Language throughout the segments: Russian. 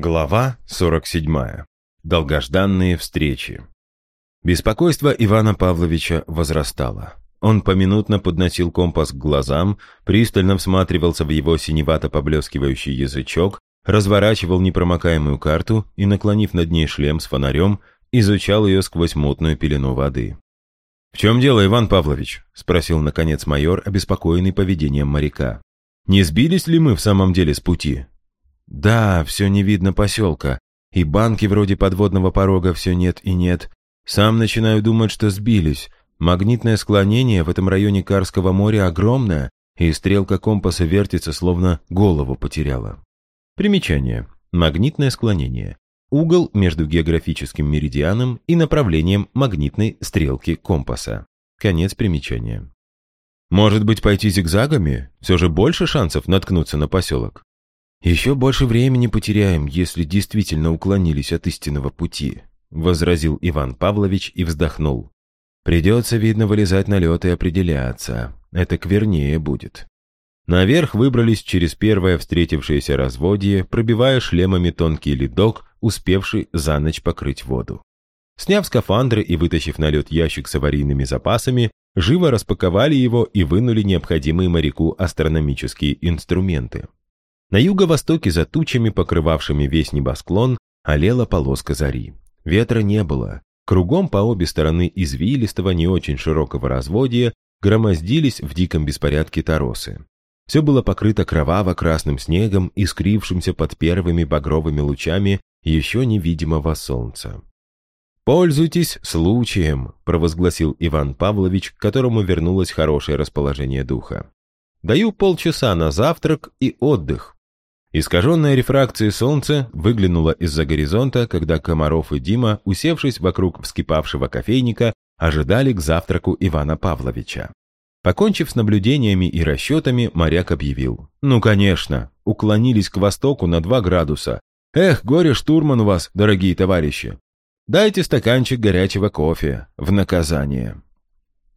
Глава 47. Долгожданные встречи. Беспокойство Ивана Павловича возрастало. Он поминутно подносил компас к глазам, пристально всматривался в его синевато поблескивающий язычок, разворачивал непромокаемую карту и, наклонив над ней шлем с фонарем, изучал ее сквозь мутную пелену воды. «В чем дело, Иван Павлович?» — спросил, наконец, майор, обеспокоенный поведением моряка. «Не сбились ли мы в самом деле с пути?» «Да, все не видно поселка. И банки вроде подводного порога все нет и нет. Сам начинаю думать, что сбились. Магнитное склонение в этом районе Карского моря огромное, и стрелка компаса вертится, словно голову потеряла». Примечание. Магнитное склонение. Угол между географическим меридианом и направлением магнитной стрелки компаса. Конец примечания. Может быть, пойти зигзагами? Все же больше шансов наткнуться на поселок. Еще больше времени потеряем, если действительно уклонились от истинного пути, возразил Иван Павлович и вздохнул. Придется, видно, вылезать на лед и определяться. Это квернее будет. Наверх выбрались через первое встретившееся разводье, пробивая шлемами тонкий ледок, успевший за ночь покрыть воду. Сняв скафандры и вытащив на лед ящик с аварийными запасами, живо распаковали его и вынули необходимые моряку астрономические инструменты. На юго-востоке за тучами, покрывавшими весь небосклон, олела полоска зари. Ветра не было. Кругом по обе стороны извилистого, не очень широкого разводья громоздились в диком беспорядке торосы. Все было покрыто кроваво-красным снегом, искрившимся под первыми багровыми лучами еще невидимого солнца. «Пользуйтесь случаем», — провозгласил Иван Павлович, к которому вернулось хорошее расположение духа. «Даю полчаса на завтрак и отдых». Искаженная рефракцией солнце выглянуло из-за горизонта, когда Комаров и Дима, усевшись вокруг вскипавшего кофейника, ожидали к завтраку Ивана Павловича. Покончив с наблюдениями и расчетами, моряк объявил. «Ну, конечно, уклонились к востоку на два градуса. Эх, горе штурман у вас, дорогие товарищи. Дайте стаканчик горячего кофе в наказание».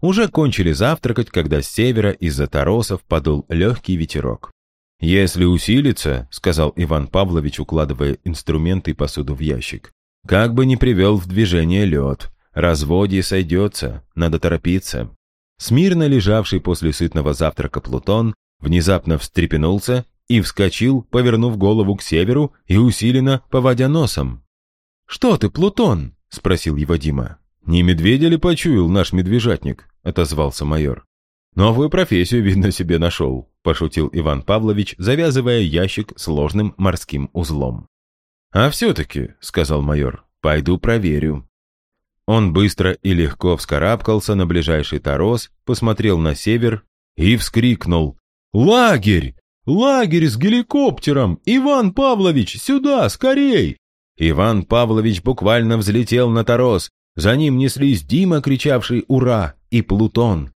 Уже кончили завтракать, когда с севера из-за торосов подул легкий ветерок. «Если усилится», — сказал Иван Павлович, укладывая инструменты и посуду в ящик, «как бы не привел в движение лед. Разводье сойдется, надо торопиться». Смирно лежавший после сытного завтрака Плутон внезапно встрепенулся и вскочил, повернув голову к северу и усиленно поводя носом. «Что ты, Плутон?» — спросил его Дима. «Не медведя ли почуял наш медвежатник?» — отозвался майор. «Новую профессию, видно, себе нашел», — пошутил Иван Павлович, завязывая ящик сложным морским узлом. «А все-таки», — сказал майор, — «пойду проверю». Он быстро и легко вскарабкался на ближайший торос, посмотрел на север и вскрикнул. «Лагерь! Лагерь с геликоптером! Иван Павлович, сюда, скорей!» Иван Павлович буквально взлетел на торос. За ним неслись Дима, кричавший «Ура!» и Плутон.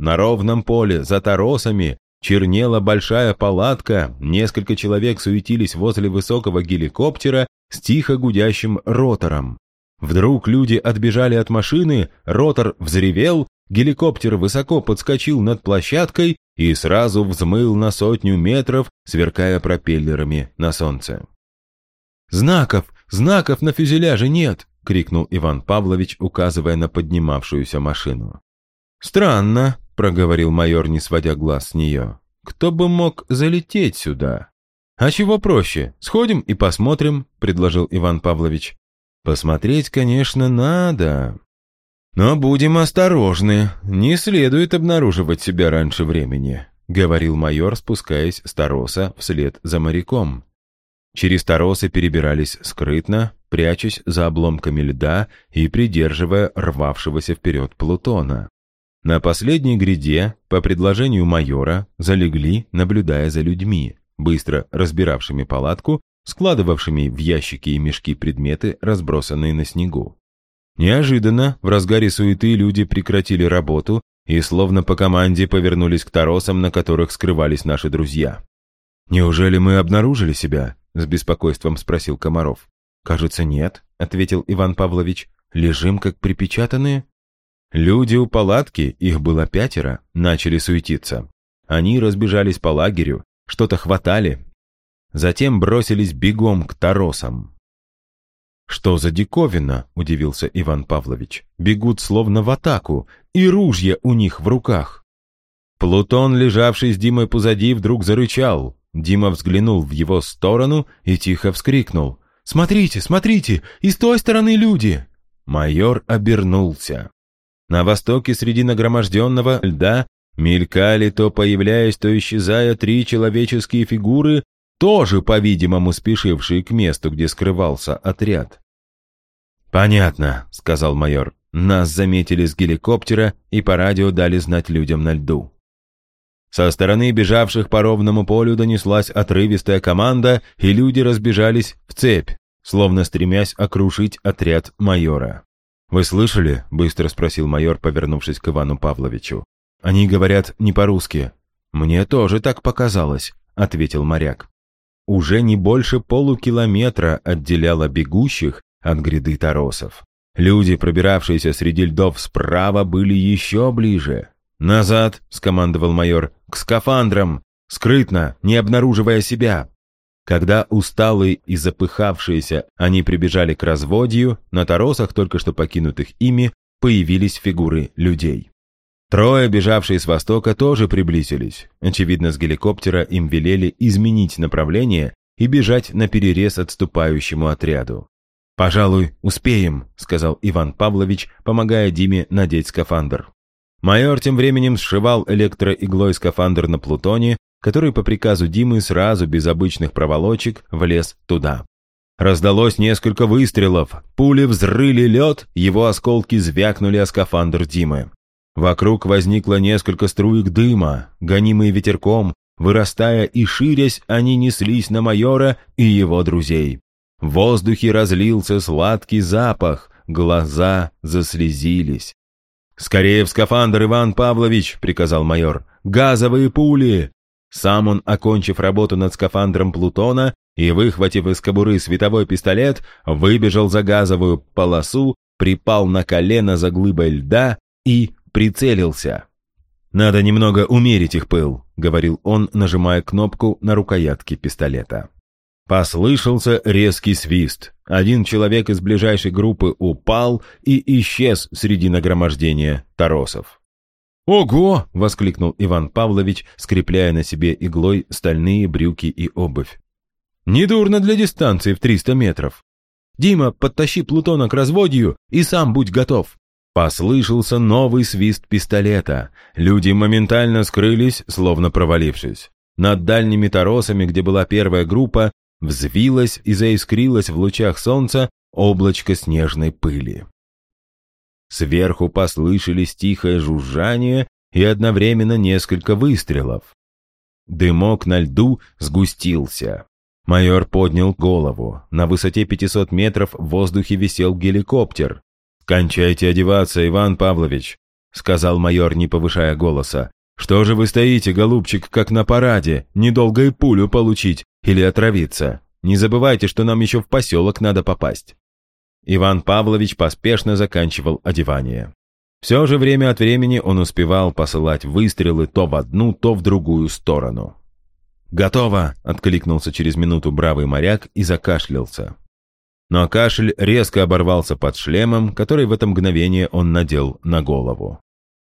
На ровном поле, за торосами, чернела большая палатка, несколько человек суетились возле высокого геликоптера с тихо гудящим ротором. Вдруг люди отбежали от машины, ротор взревел, геликоптер высоко подскочил над площадкой и сразу взмыл на сотню метров, сверкая пропеллерами на солнце. «Знаков! Знаков на фюзеляже нет!» — крикнул Иван Павлович, указывая на поднимавшуюся машину. «Странно», — проговорил майор, не сводя глаз с нее. «Кто бы мог залететь сюда?» «А чего проще? Сходим и посмотрим», — предложил Иван Павлович. Посмотреть, конечно, надо. Но будем осторожны, не следует обнаруживать себя раньше времени, говорил майор, спускаясь с Тароса вслед за моряком. Через Таросы перебирались скрытно, прячась за обломками льда и придерживая рвавшегося вперед Плутона. На последней гряде, по предложению майора, залегли, наблюдая за людьми, быстро разбиравшими палатку складывавшими в ящики и мешки предметы, разбросанные на снегу. Неожиданно, в разгаре суеты люди прекратили работу и словно по команде повернулись к торосам, на которых скрывались наши друзья. «Неужели мы обнаружили себя?» — с беспокойством спросил Комаров. «Кажется, нет», — ответил Иван Павлович. «Лежим, как припечатанные». Люди у палатки, их было пятеро, начали суетиться. Они разбежались по лагерю, что-то хватали, затем бросились бегом к торосам. «Что за диковина?» – удивился Иван Павлович. «Бегут словно в атаку, и ружья у них в руках». Плутон, лежавший с Димой позади, вдруг зарычал. Дима взглянул в его сторону и тихо вскрикнул. «Смотрите, смотрите, и с той стороны люди!» Майор обернулся. На востоке среди нагроможденного льда мелькали, то появляясь, то исчезая три человеческие фигуры, тоже, по-видимому, спешившие к месту, где скрывался отряд. «Понятно», — сказал майор. «Нас заметили с геликоптера и по радио дали знать людям на льду». Со стороны бежавших по ровному полю донеслась отрывистая команда, и люди разбежались в цепь, словно стремясь окружить отряд майора. «Вы слышали?» — быстро спросил майор, повернувшись к Ивану Павловичу. «Они говорят не по-русски». «Мне тоже так показалось», — ответил моряк. Уже не больше полукилометра отделяло бегущих от гряды торосов. Люди, пробиравшиеся среди льдов справа, были еще ближе. «Назад!» — скомандовал майор. «К скафандрам! Скрытно, не обнаруживая себя!» Когда усталые и запыхавшиеся они прибежали к разводью, на торосах, только что покинутых ими, появились фигуры людей. Трое, бежавшие с востока, тоже приблизились. Очевидно, с геликоптера им велели изменить направление и бежать на перерез отступающему отряду. «Пожалуй, успеем», — сказал Иван Павлович, помогая Диме надеть скафандр. Майор тем временем сшивал электроиглой скафандр на Плутоне, который по приказу Димы сразу, без обычных проволочек, влез туда. Раздалось несколько выстрелов, пули взрыли лед, его осколки звякнули о скафандр Димы. Вокруг возникло несколько струек дыма, гонимые ветерком, вырастая и ширясь, они неслись на майора и его друзей. В воздухе разлился сладкий запах, глаза заслезились. «Скорее в скафандр, Иван Павлович!» — приказал майор. «Газовые пули!» Сам он, окончив работу над скафандром Плутона и выхватив из кобуры световой пистолет, выбежал за газовую полосу, припал на колено за глыбой льда и прицелился. «Надо немного умерить их пыл», — говорил он, нажимая кнопку на рукоятке пистолета. Послышался резкий свист. Один человек из ближайшей группы упал и исчез среди нагромождения торосов. «Ого!» — воскликнул Иван Павлович, скрепляя на себе иглой стальные брюки и обувь. «Недурно для дистанции в 300 метров. Дима, подтащи Плутона к разводью и сам будь готов». Послышался новый свист пистолета. Люди моментально скрылись, словно провалившись. Над дальними торосами, где была первая группа, Взвилось и заискрилось в лучах солнца облачко снежной пыли. Сверху послышались тихое жужжание и одновременно несколько выстрелов. Дымок на льду сгустился. Майор поднял голову. На высоте 500 метров в воздухе висел геликоптер. «Кончайте одеваться, Иван Павлович», — сказал майор, не повышая голоса. «Что же вы стоите, голубчик, как на параде? Недолго и пулю получить или отравиться. Не забывайте, что нам еще в поселок надо попасть». Иван Павлович поспешно заканчивал одевание. Все же время от времени он успевал посылать выстрелы то в одну, то в другую сторону. «Готово!» — откликнулся через минуту бравый моряк и закашлялся. Но кашель резко оборвался под шлемом, который в это мгновение он надел на голову.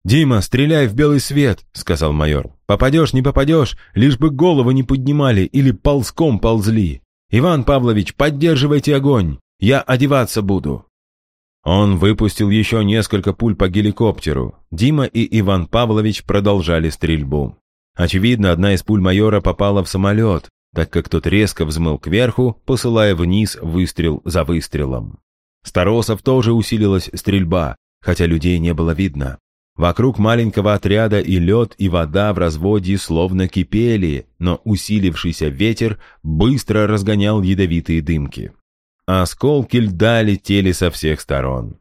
«Дима, стреляй в белый свет», — сказал майор. «Попадешь, не попадешь, лишь бы голову не поднимали или ползком ползли. Иван Павлович, поддерживайте огонь, я одеваться буду». Он выпустил еще несколько пуль по геликоптеру. Дима и Иван Павлович продолжали стрельбу. Очевидно, одна из пуль майора попала в самолет, так как тот резко взмыл кверху, посылая вниз выстрел за выстрелом. Старосов тоже усилилась стрельба, хотя людей не было видно. Вокруг маленького отряда и лед, и вода в разводе словно кипели, но усилившийся ветер быстро разгонял ядовитые дымки. Осколки льда летели со всех сторон.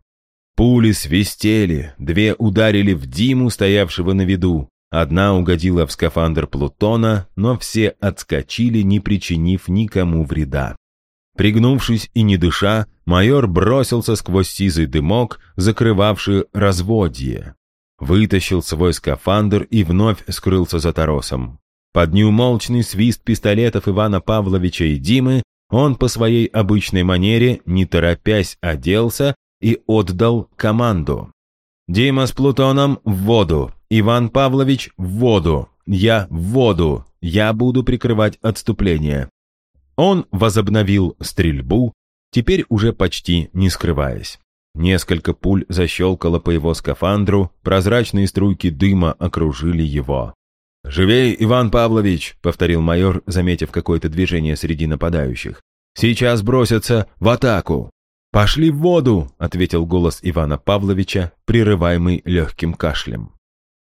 Пули свистели, две ударили в Диму, стоявшего на виду. Одна угодила в скафандр Плутона, но все отскочили, не причинив никому вреда. Пригнувшись и не дыша, майор бросился сквозь сизый дымок, закрывавший разводье вытащил свой скафандр и вновь скрылся за торосом. Под неумолчный свист пистолетов Ивана Павловича и Димы он по своей обычной манере, не торопясь, оделся и отдал команду. «Дима с Плутоном в воду, Иван Павлович в воду, я в воду, я буду прикрывать отступление». Он возобновил стрельбу, теперь уже почти не скрываясь. Несколько пуль защелкало по его скафандру, прозрачные струйки дыма окружили его. «Живей, Иван Павлович!» — повторил майор, заметив какое-то движение среди нападающих. «Сейчас бросятся в атаку!» «Пошли в воду!» — ответил голос Ивана Павловича, прерываемый легким кашлем.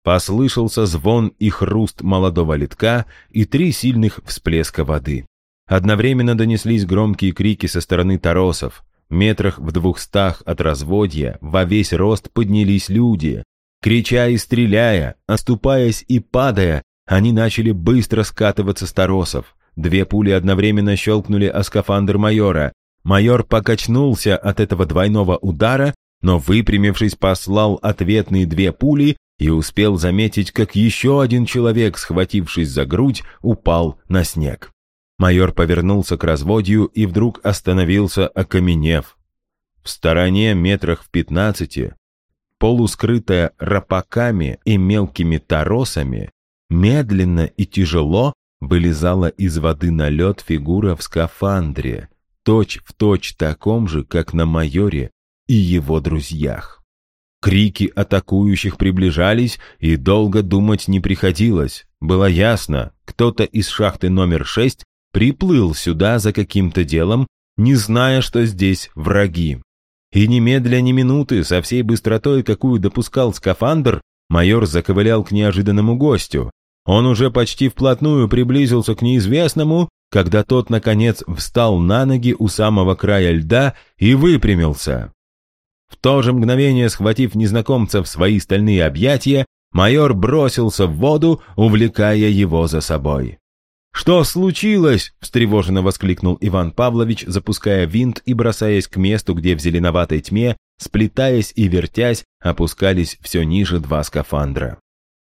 Послышался звон и хруст молодого литка и три сильных всплеска воды. Одновременно донеслись громкие крики со стороны торосов. Метрах в двухстах от разводья во весь рост поднялись люди. Крича и стреляя, оступаясь и падая, они начали быстро скатываться с торосов. Две пули одновременно щелкнули о скафандр майора. Майор покачнулся от этого двойного удара, но, выпрямившись, послал ответные две пули и успел заметить, как еще один человек, схватившись за грудь, упал на снег. Майор повернулся к разводью и вдруг остановился, окаменев. В стороне метрах в пятнадцати, полускрытая рапаками и мелкими торосами, медленно и тяжело вылезала из воды на лед фигура в скафандре, точь в точь таком же, как на майоре и его друзьях. Крики атакующих приближались, и долго думать не приходилось. Было ясно, кто-то из шахты номер шесть приплыл сюда за каким-то делом, не зная, что здесь враги. И немедля ни минуты, со всей быстротой, какую допускал скафандр, майор заковылял к неожиданному гостю. Он уже почти вплотную приблизился к неизвестному, когда тот, наконец, встал на ноги у самого края льда и выпрямился. В то же мгновение, схватив незнакомца в свои стальные объятия, майор бросился в воду, увлекая его за собой. «Что случилось?» – встревоженно воскликнул Иван Павлович, запуская винт и бросаясь к месту, где в зеленоватой тьме, сплетаясь и вертясь, опускались все ниже два скафандра.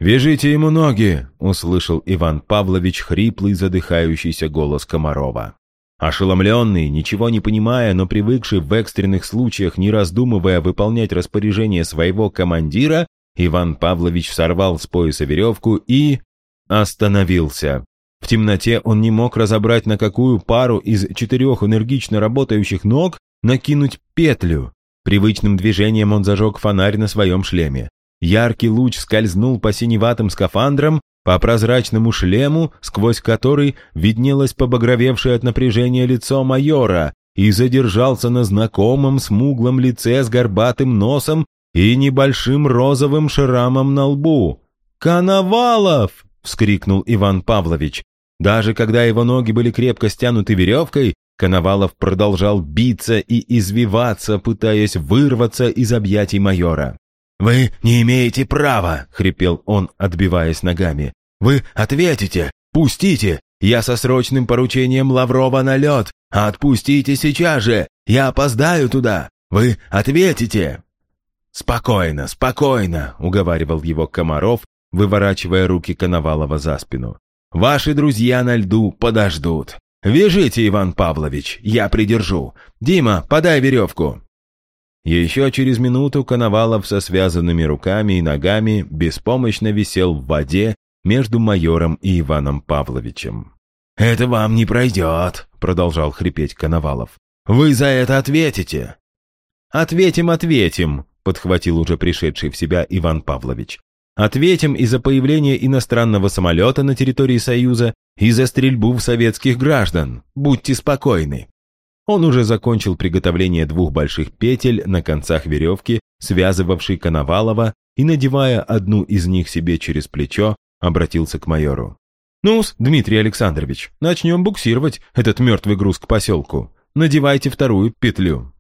«Вяжите ему ноги!» – услышал Иван Павлович хриплый задыхающийся голос Комарова. Ошеломленный, ничего не понимая, но привыкший в экстренных случаях, не раздумывая выполнять распоряжение своего командира, Иван Павлович сорвал с пояса веревку и... остановился. В темноте он не мог разобрать, на какую пару из четырех энергично работающих ног накинуть петлю. Привычным движением он зажег фонарь на своем шлеме. Яркий луч скользнул по синеватым скафандрам, по прозрачному шлему, сквозь который виднелось побагровевшее от напряжения лицо майора, и задержался на знакомом смуглом лице с горбатым носом и небольшим розовым шрамом на лбу. «Коновалов!» — вскрикнул Иван Павлович. Даже когда его ноги были крепко стянуты веревкой, Коновалов продолжал биться и извиваться, пытаясь вырваться из объятий майора. «Вы не имеете права!» — хрипел он, отбиваясь ногами. «Вы ответите! Пустите! Я со срочным поручением Лаврова на лед! Отпустите сейчас же! Я опоздаю туда! Вы ответите!» «Спокойно, спокойно!» — уговаривал его Комаров, выворачивая руки Коновалова за спину. «Ваши друзья на льду подождут. Вяжите, Иван Павлович, я придержу. Дима, подай веревку». Еще через минуту Коновалов со связанными руками и ногами беспомощно висел в воде между майором и Иваном Павловичем. «Это вам не пройдет», — продолжал хрипеть Коновалов. «Вы за это ответите». «Ответим, ответим», — подхватил уже пришедший в себя Иван Павлович. Ответим и за появление иностранного самолета на территории Союза, и за стрельбу в советских граждан. Будьте спокойны. Он уже закончил приготовление двух больших петель на концах веревки, связывавшей Коновалова, и, надевая одну из них себе через плечо, обратился к майору. ну Дмитрий Александрович, начнем буксировать этот мертвый груз к поселку. Надевайте вторую петлю».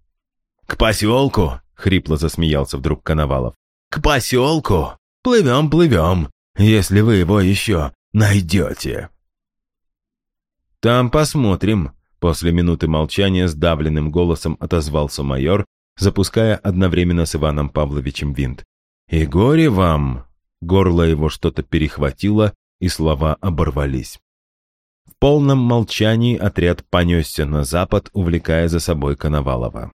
«К поселку?» — хрипло засмеялся вдруг Коновалов. «К поселку? Плывем, плывем, если вы его еще найдете. Там посмотрим, после минуты молчания сдавленным голосом отозвался майор, запуская одновременно с Иваном Павловичем винт. И горе вам! Горло его что-то перехватило, и слова оборвались. В полном молчании отряд понесся на запад, увлекая за собой Коновалова.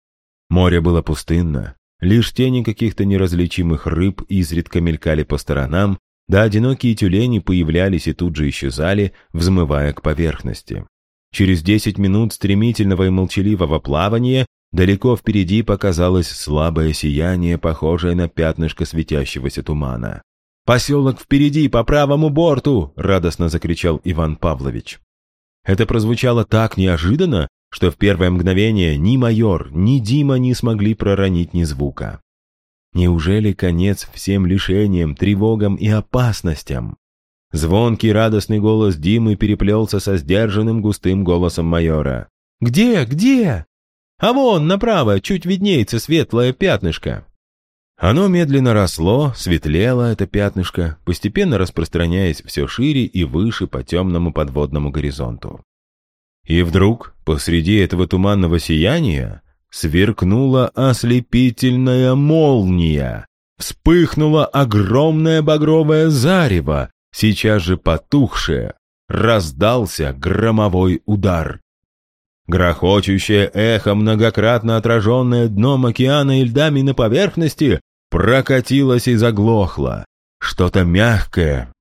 Море было пустынно, лишь тени каких-то неразличимых рыб изредка мелькали по сторонам, да одинокие тюлени появлялись и тут же исчезали, взмывая к поверхности. Через десять минут стремительного и молчаливого плавания далеко впереди показалось слабое сияние, похожее на пятнышко светящегося тумана. «Поселок впереди, по правому борту!» — радостно закричал Иван Павлович. Это прозвучало так неожиданно, что в первое мгновение ни майор, ни Дима не смогли проронить ни звука. Неужели конец всем лишениям, тревогам и опасностям? Звонкий радостный голос Димы переплелся со сдержанным густым голосом майора. «Где? Где?» «А вон, направо, чуть виднеется светлое пятнышко». Оно медленно росло, светлело, это пятнышко, постепенно распространяясь все шире и выше по темному подводному горизонту. И вдруг, посреди этого туманного сияния, сверкнула ослепительная молния. Вспыхнуло огромное багровое зарево, сейчас же потухшее. Раздался громовой удар. Грохочущее эхо, многократно отраженное дном океана и льдами на поверхности, прокатилось и заглохло. Что-то мягкое,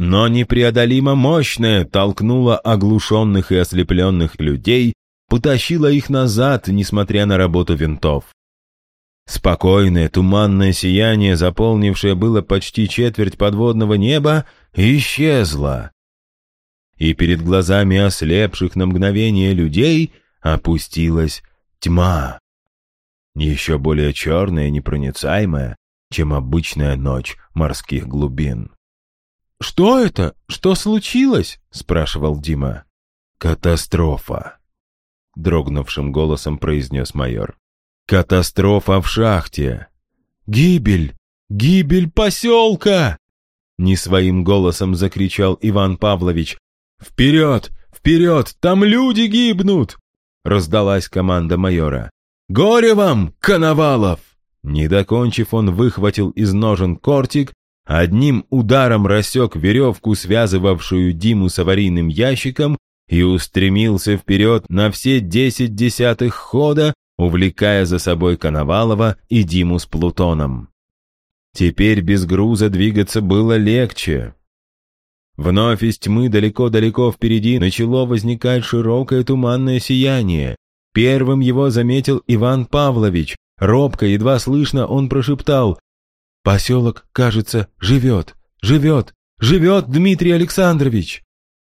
но непреодолимо мощное толкнуло оглушенных и ослепленных людей потащила их назад, несмотря на работу винтов. Спокойное туманное сияние, заполнившее было почти четверть подводного неба, исчезло. И перед глазами ослепших на мгновение людей опустилась тьма. Еще более черная и непроницаемая, чем обычная ночь морских глубин. «Что это? Что случилось?» — спрашивал Дима. «Катастрофа», — дрогнувшим голосом произнес майор. «Катастрофа в шахте! Гибель! Гибель поселка!» Не своим голосом закричал Иван Павлович. «Вперед! Вперед! Там люди гибнут!» Раздалась команда майора. «Горе вам, Коновалов!» Не докончив, он выхватил из ножен кортик, одним ударом рассек веревку, связывавшую Диму с аварийным ящиком, и устремился вперед на все десять десятых хода, увлекая за собой Коновалова и Диму с Плутоном. Теперь без груза двигаться было легче. Вновь из тьмы далеко-далеко впереди начало возникать широкое туманное сияние. Первым его заметил Иван Павлович. Робко, едва слышно, он прошептал «Поселок, кажется, живет, живет, живет Дмитрий Александрович!»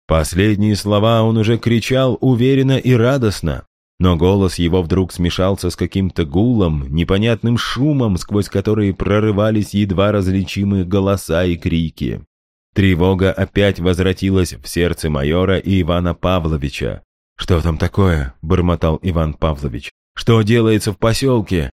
Последние слова он уже кричал уверенно и радостно, но голос его вдруг смешался с каким-то гулом, непонятным шумом, сквозь который прорывались едва различимые голоса и крики. Тревога опять возвратилась в сердце майора и Ивана Павловича. «Что там такое?» — бормотал Иван Павлович. «Что делается в поселке?»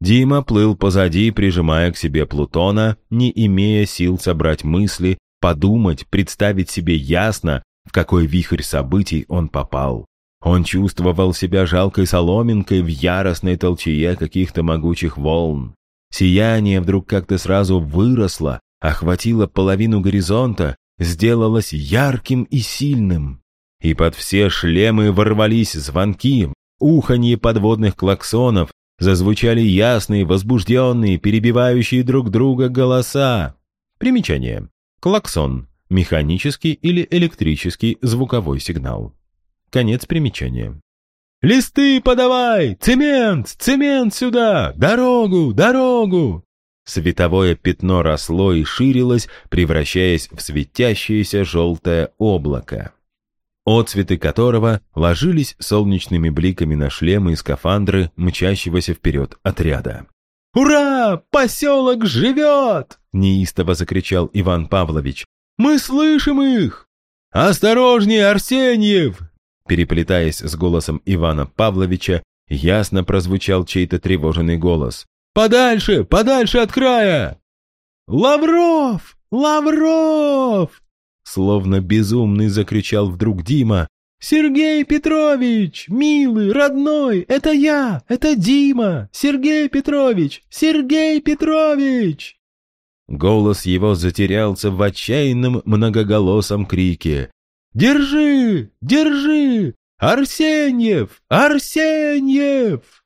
Дима плыл позади, прижимая к себе Плутона, не имея сил собрать мысли подумать, представить себе ясно, в какой вихрь событий он попал. Он чувствовал себя жалкой соломинкой в яростной толчее каких-то могучих волн. Сияние вдруг как-то сразу выросло, охватило половину горизонта, сделалось ярким и сильным. И под все шлемы ворвались звонки, уханье подводных клаксонов, зазвучали ясные, возбужденные, перебивающие друг друга голоса. Примечание. Клаксон – механический или электрический звуковой сигнал. Конец примечания. «Листы подавай! Цемент! Цемент сюда! Дорогу! Дорогу!» Световое пятно росло и ширилось, превращаясь в светящееся желтое облако, отцветы которого ложились солнечными бликами на шлемы и скафандры мчащегося вперед отряда. «Ура! Поселок живет!» — неистово закричал Иван Павлович. «Мы слышим их!» «Осторожнее, Арсеньев!» Переплетаясь с голосом Ивана Павловича, ясно прозвучал чей-то тревоженный голос. «Подальше! Подальше от края!» «Лавров! Лавров!» Словно безумный закричал вдруг Дима. «Сергей Петрович! Милый, родной! Это я! Это Дима! Сергей Петрович! Сергей Петрович!» Голос его затерялся в отчаянном многоголосом крике. «Держи! Держи! Арсеньев! Арсеньев!»